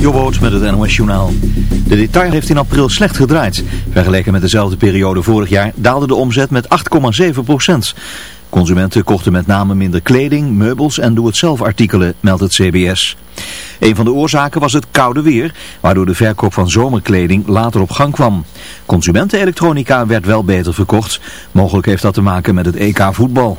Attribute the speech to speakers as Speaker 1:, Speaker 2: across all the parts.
Speaker 1: Jobboot met het NOS Journaal. De detail heeft in april slecht gedraaid. Vergeleken met dezelfde periode vorig jaar daalde de omzet met 8,7 procent. Consumenten kochten met name minder kleding, meubels en doe-het-zelf artikelen, meldt het CBS. Een van de oorzaken was het koude weer, waardoor de verkoop van zomerkleding later op gang kwam. Consumentenelektronica werd wel beter verkocht. Mogelijk heeft dat te maken met het EK voetbal.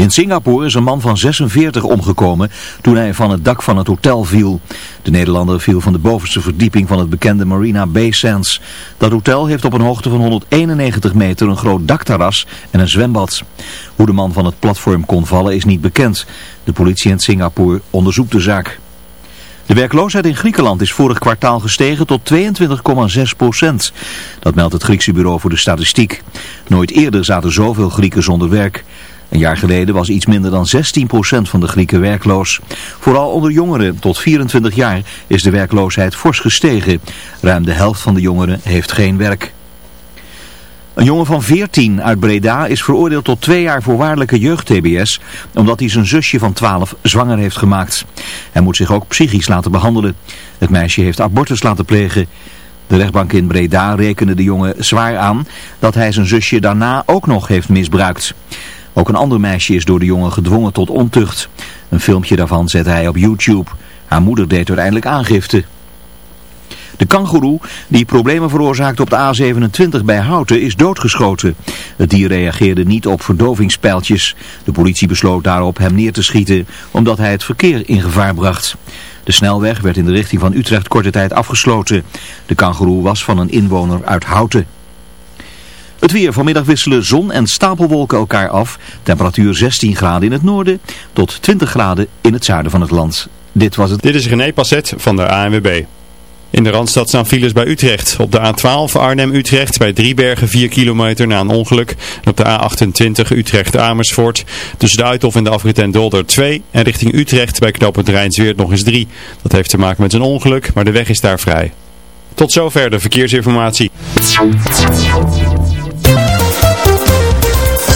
Speaker 1: In Singapore is een man van 46 omgekomen toen hij van het dak van het hotel viel. De Nederlander viel van de bovenste verdieping van het bekende Marina Bay Sands. Dat hotel heeft op een hoogte van 191 meter een groot dakterras en een zwembad. Hoe de man van het platform kon vallen is niet bekend. De politie in Singapore onderzoekt de zaak. De werkloosheid in Griekenland is vorig kwartaal gestegen tot 22,6 procent. Dat meldt het Griekse Bureau voor de Statistiek. Nooit eerder zaten zoveel Grieken zonder werk. Een jaar geleden was iets minder dan 16% van de Grieken werkloos. Vooral onder jongeren tot 24 jaar is de werkloosheid fors gestegen. Ruim de helft van de jongeren heeft geen werk. Een jongen van 14 uit Breda is veroordeeld tot twee jaar voorwaardelijke jeugd-TBS, omdat hij zijn zusje van 12 zwanger heeft gemaakt. Hij moet zich ook psychisch laten behandelen. Het meisje heeft abortus laten plegen. De rechtbank in Breda rekende de jongen zwaar aan dat hij zijn zusje daarna ook nog heeft misbruikt. Ook een ander meisje is door de jongen gedwongen tot ontucht. Een filmpje daarvan zette hij op YouTube. Haar moeder deed uiteindelijk aangifte. De kangoeroe, die problemen veroorzaakte op de A27 bij Houten, is doodgeschoten. Het dier reageerde niet op verdovingspijltjes. De politie besloot daarop hem neer te schieten, omdat hij het verkeer in gevaar bracht. De snelweg werd in de richting van Utrecht korte tijd afgesloten. De kangoeroe was van een inwoner uit Houten. Het weer vanmiddag wisselen zon en stapelwolken elkaar af. Temperatuur 16 graden in het noorden tot 20 graden in het zuiden van het land. Dit was het.
Speaker 2: Dit is René Passet van de ANWB. In de Randstad staan files bij Utrecht. Op de A12 Arnhem-Utrecht bij Driebergen 4 kilometer na een ongeluk. En op de A28 Utrecht-Amersfoort tussen de Uithof en de afrit en Dolder 2. En richting Utrecht bij knooppunt Rijnsweert nog eens 3. Dat heeft te maken met een ongeluk, maar de weg is daar vrij. Tot zover de verkeersinformatie.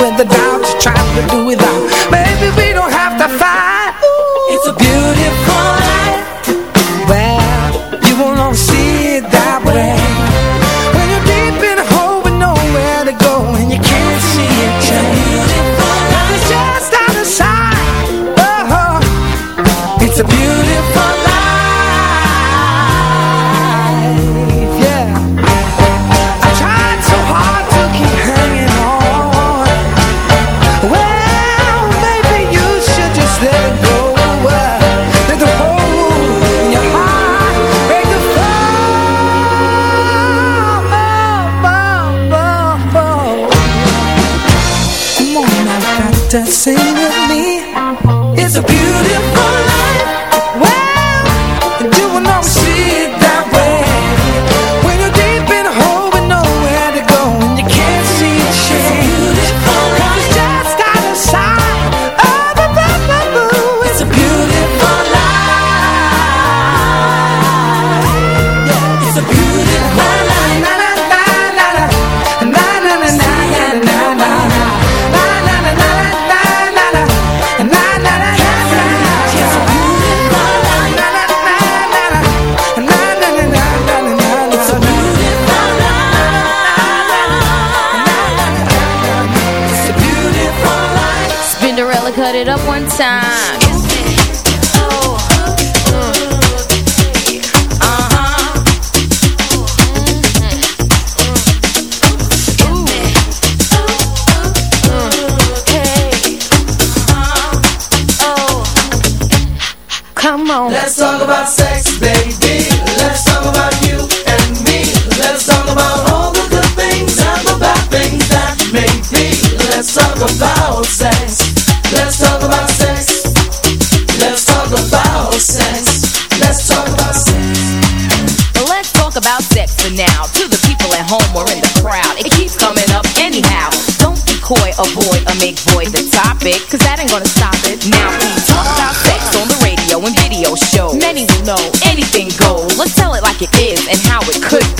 Speaker 3: with without, you try to do without. Maybe we don't have to fight. Ooh. It's a beautiful Come on. Let's talk about sex, baby. Let's talk about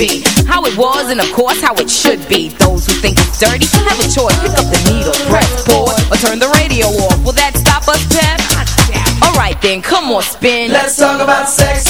Speaker 3: be.
Speaker 4: How it was and of course how it should be. Those who think it's dirty have a choice. Pick up the needle, press pause Or turn the radio off. Will that stop us, Pep? Alright then, come on, spin.
Speaker 3: Let's talk about sex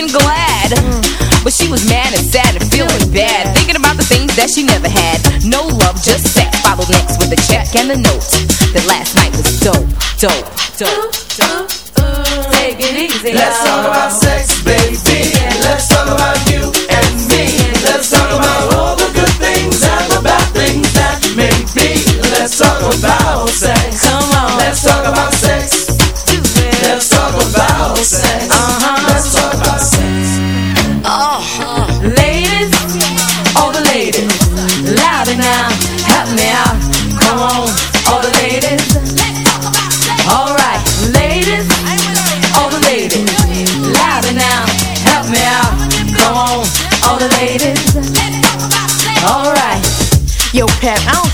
Speaker 4: that she never had. No love, just sex. Followed next with a check and a note. That last night was dope, dope, dope, dope. Ooh, ooh, take it easy.
Speaker 3: Let's talk about sex, baby. Let's talk about you and me. Let's talk about all the good things and the bad things that may be. Let's talk about sex.
Speaker 4: Come on.
Speaker 3: Let's talk about sex. Let's talk about sex.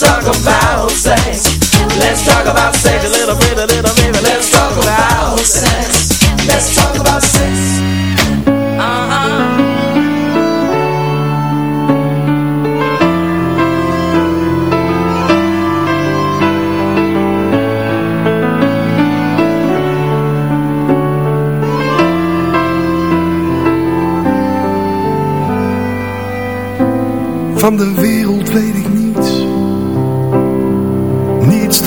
Speaker 5: talk about sex. Let's talk about sex. A little bit, a little bit. Let's talk about sex. Let's talk about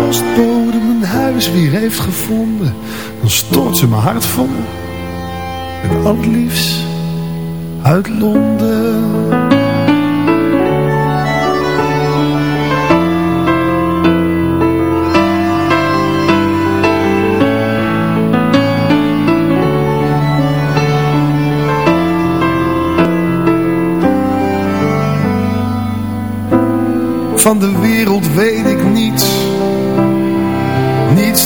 Speaker 6: Postbode mijn huis weer heeft gevonden, dan stort ze mijn hart vol. Met al liefst uit Londen. Van de wereld weet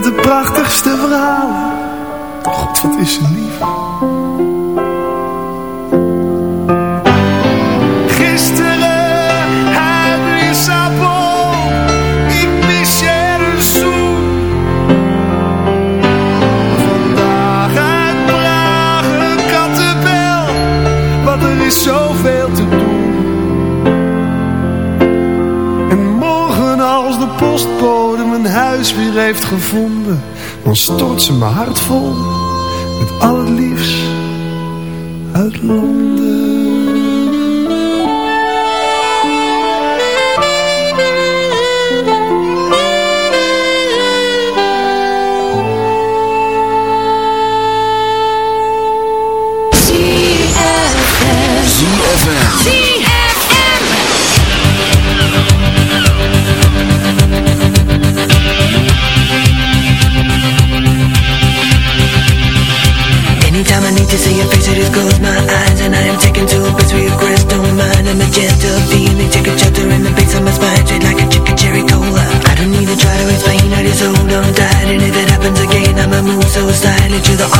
Speaker 6: Met de prachtigste verhalen. God, wat is ze lief. Heeft gevonden, dan stort ze mijn hart vol met al het liefst uit Londen.
Speaker 7: was dying into the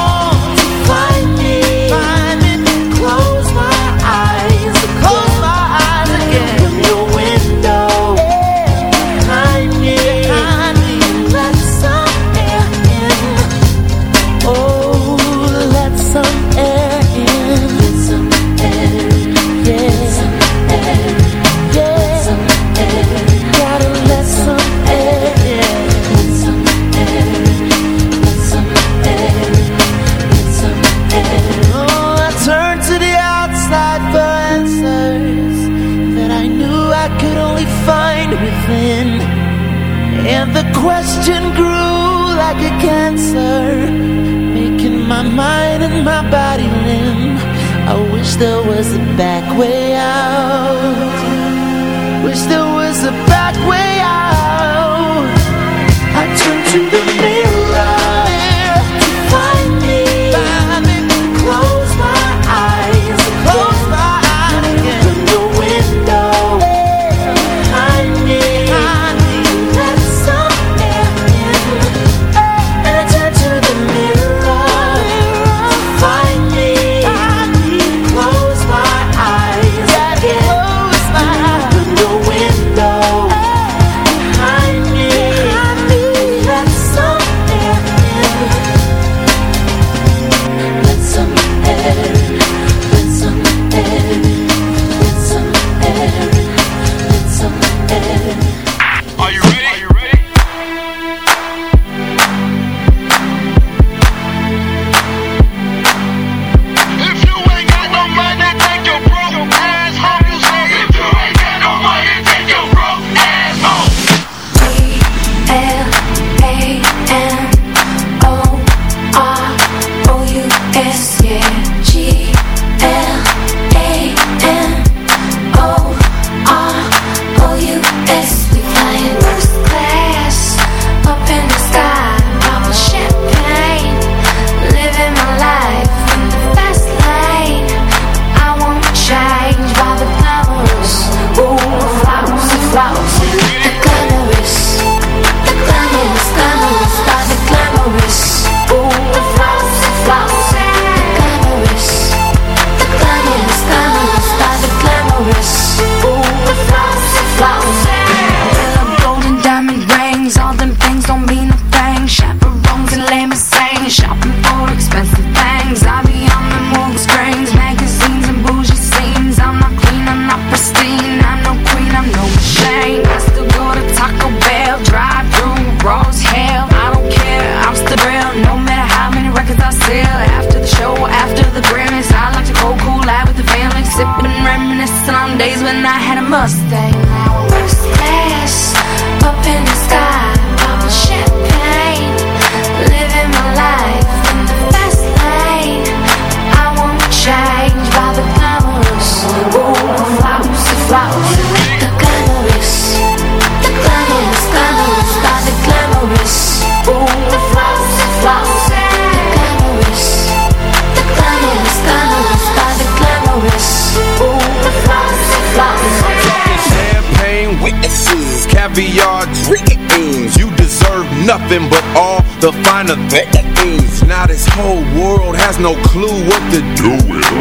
Speaker 8: the
Speaker 9: things. Now
Speaker 10: this whole world has no clue what to do.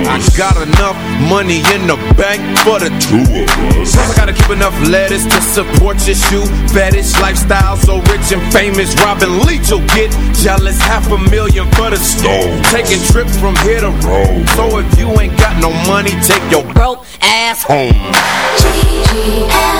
Speaker 10: I got enough money in the bank for the two of us. I gotta keep enough letters to support your shoe fetish lifestyle. So rich and famous, Robin Leach will get jealous. Half a million for the stove. Taking trips from here to Rome. So if you ain't got no money, take your broke ass home.
Speaker 9: G-G-L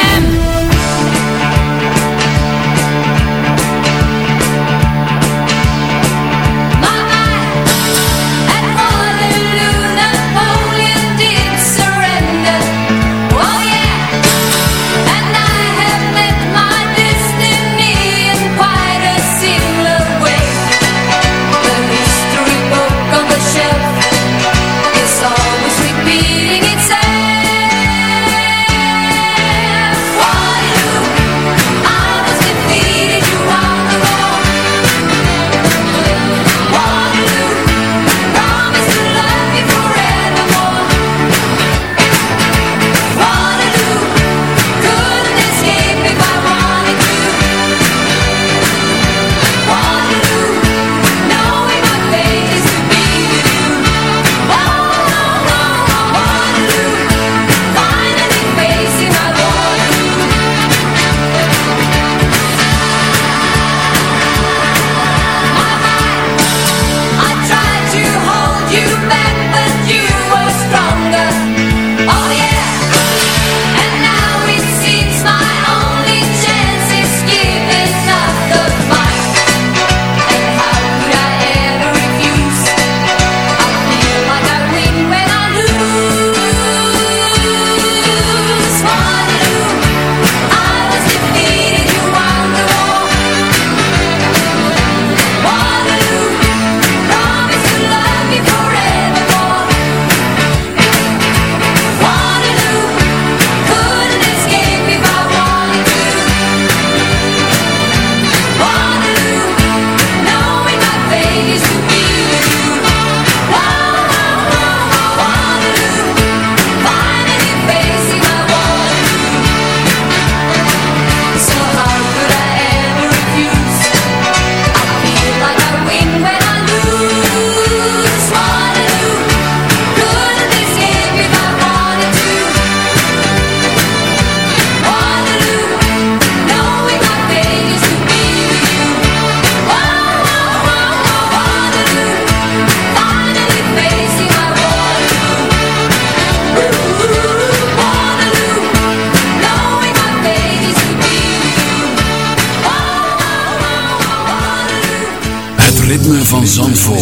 Speaker 9: Van Zandvoort.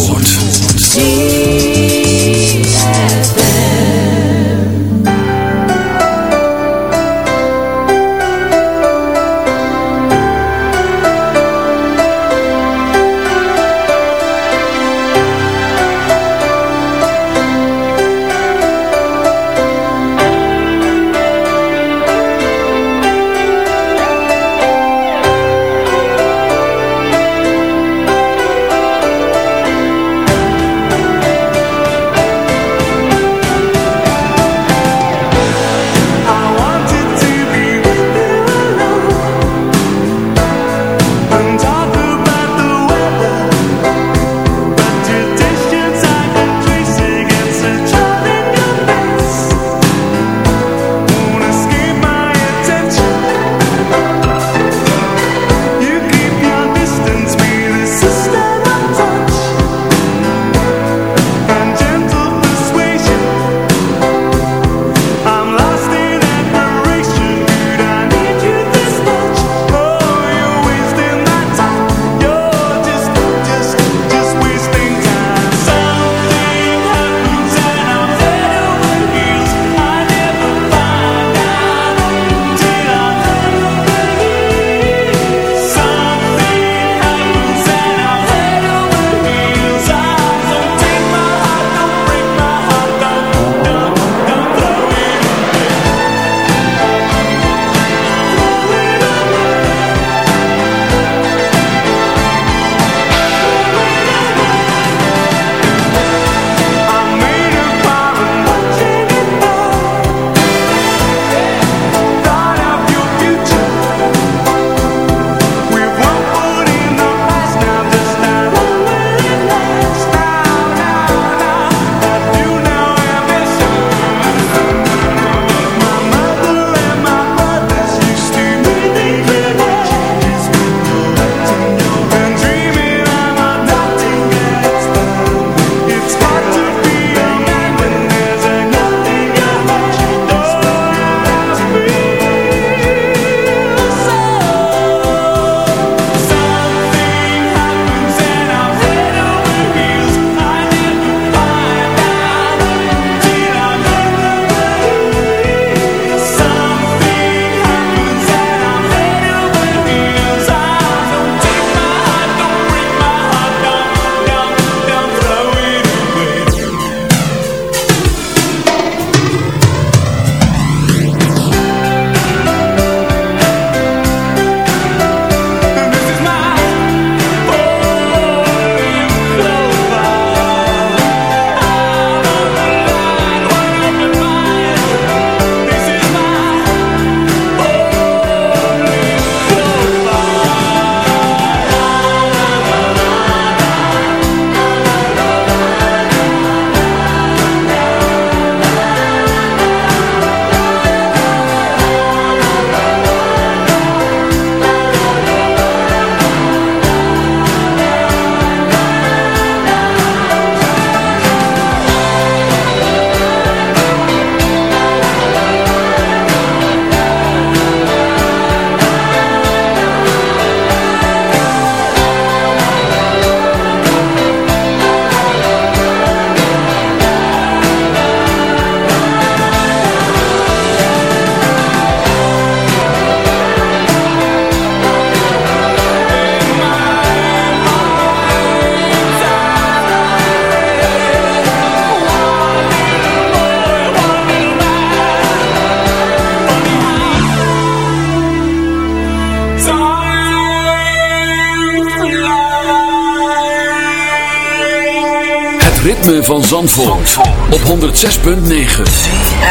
Speaker 11: Op 106.9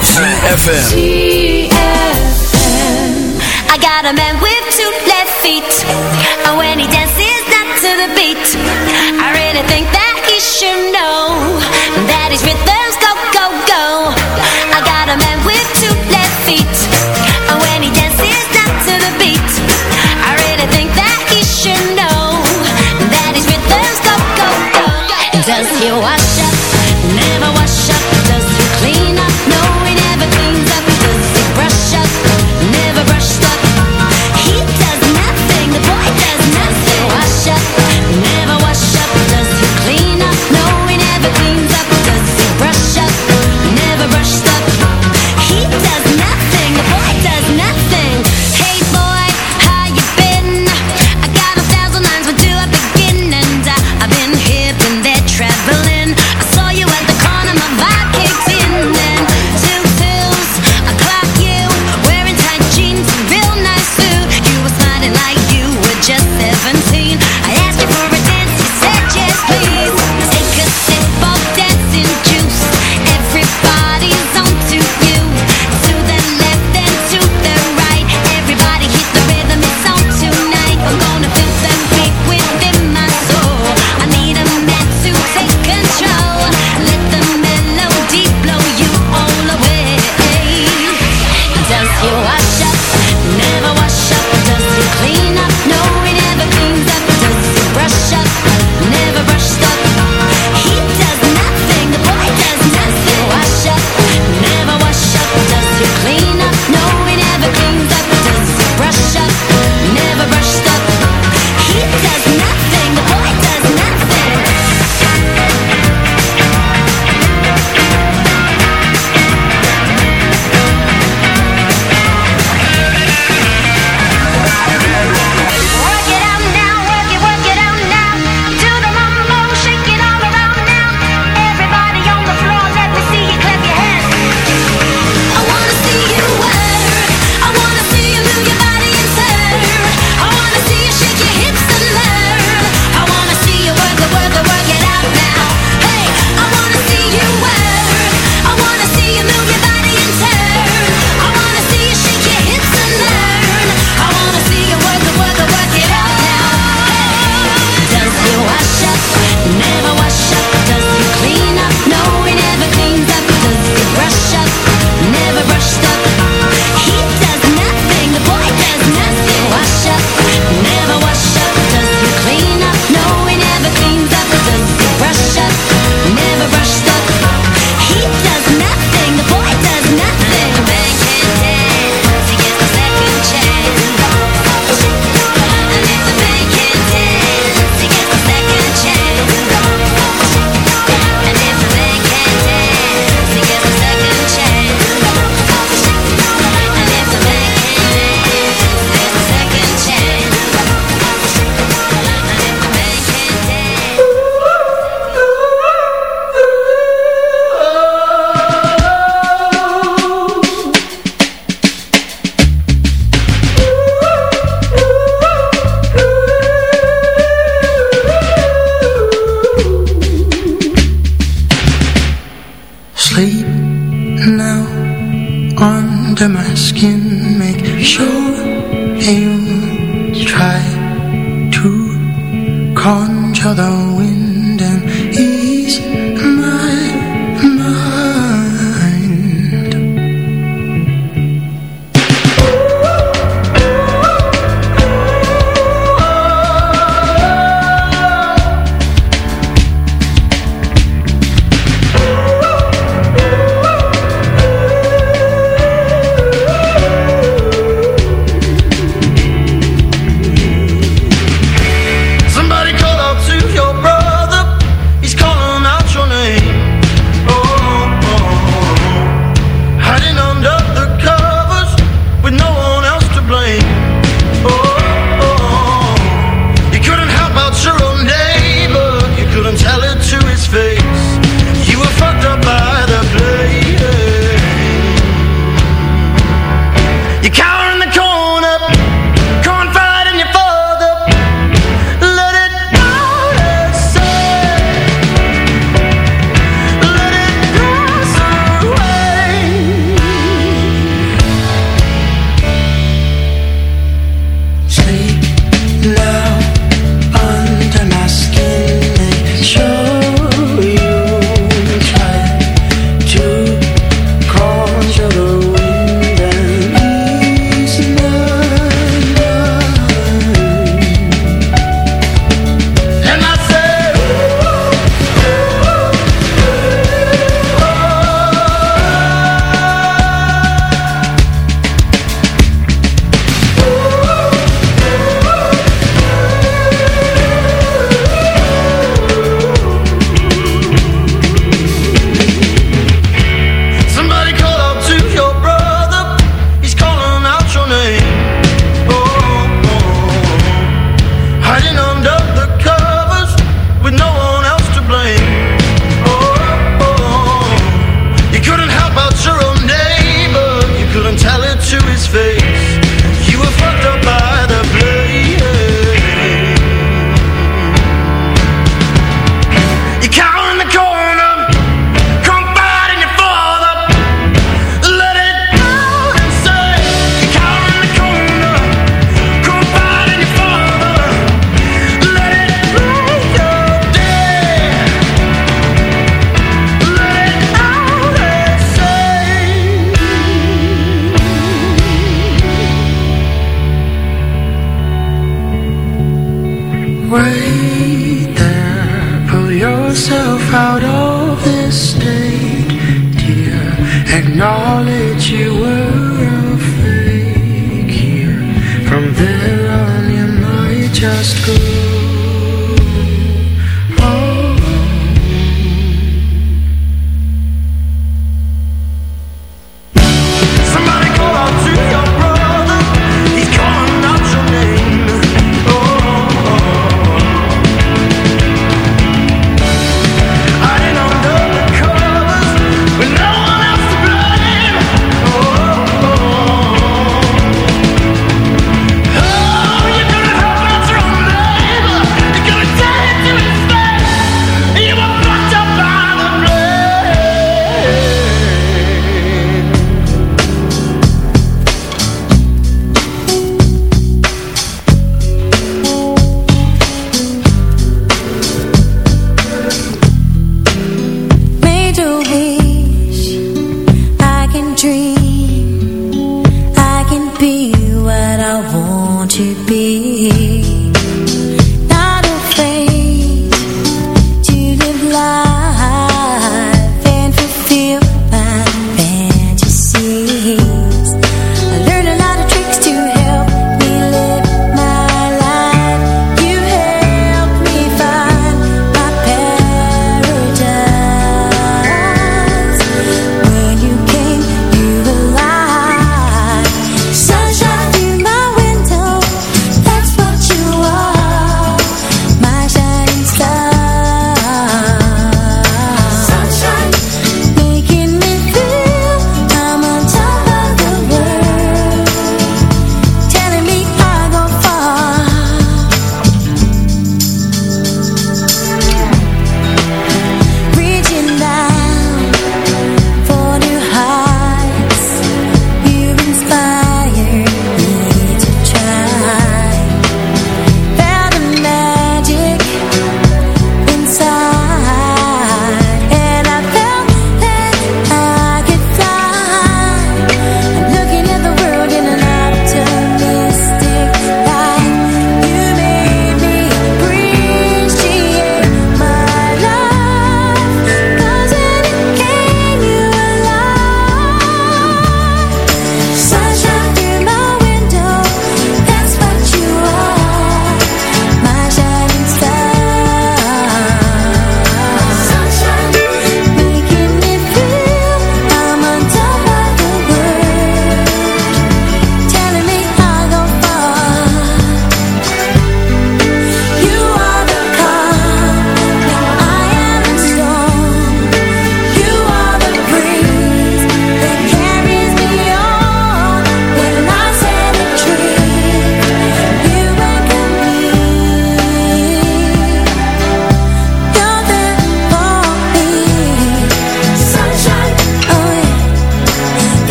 Speaker 11: CFFM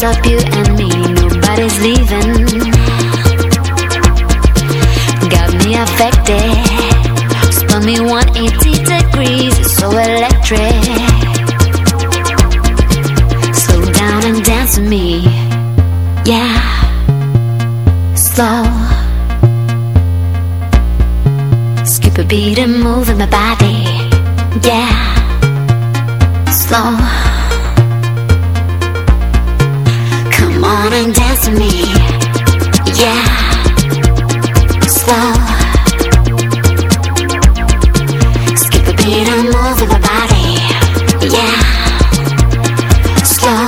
Speaker 9: just up you and
Speaker 12: me,
Speaker 11: nobody's leaving. Got me affected, spun me 180 degrees, so electric. Slow down and dance with me, yeah, slow. Skip a beat and move in my body, yeah, slow on and dance with me. Yeah, slow. Skip beat and move with body. Yeah, slow.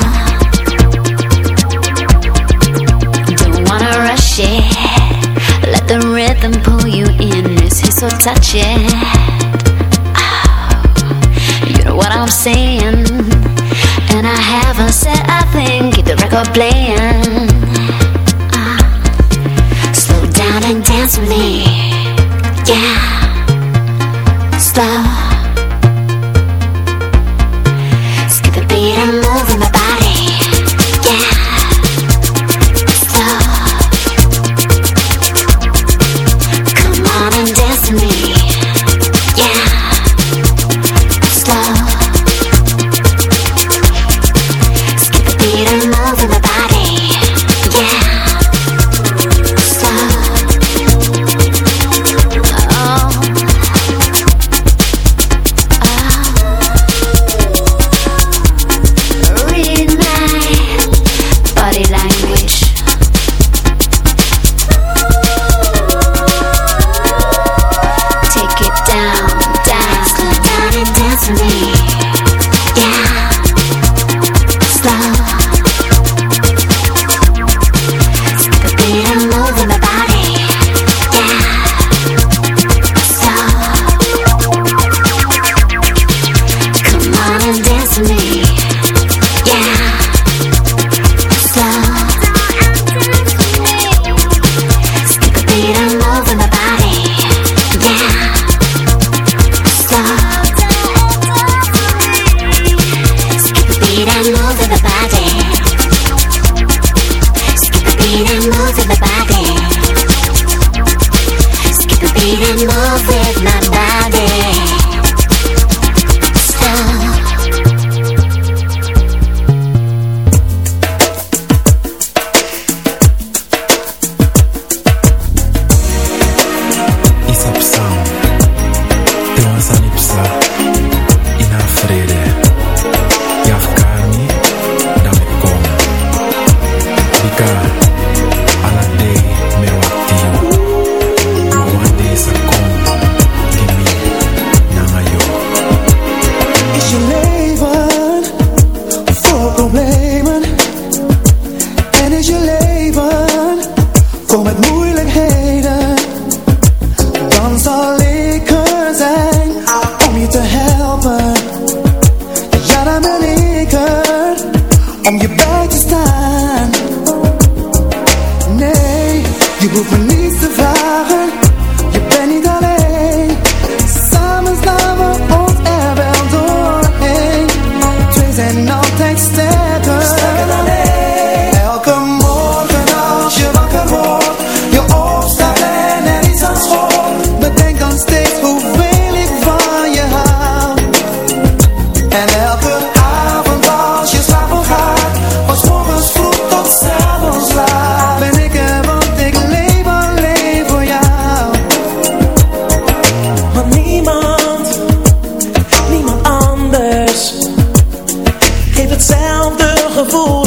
Speaker 11: Don't wanna rush it. Let the rhythm pull you in. So touching. Oh, you know what I'm saying, and I have sunset, I think. Keep the record playing. Ah. Slow down and dance with me. Yeah. Slow.
Speaker 9: hetzelfde gevoel.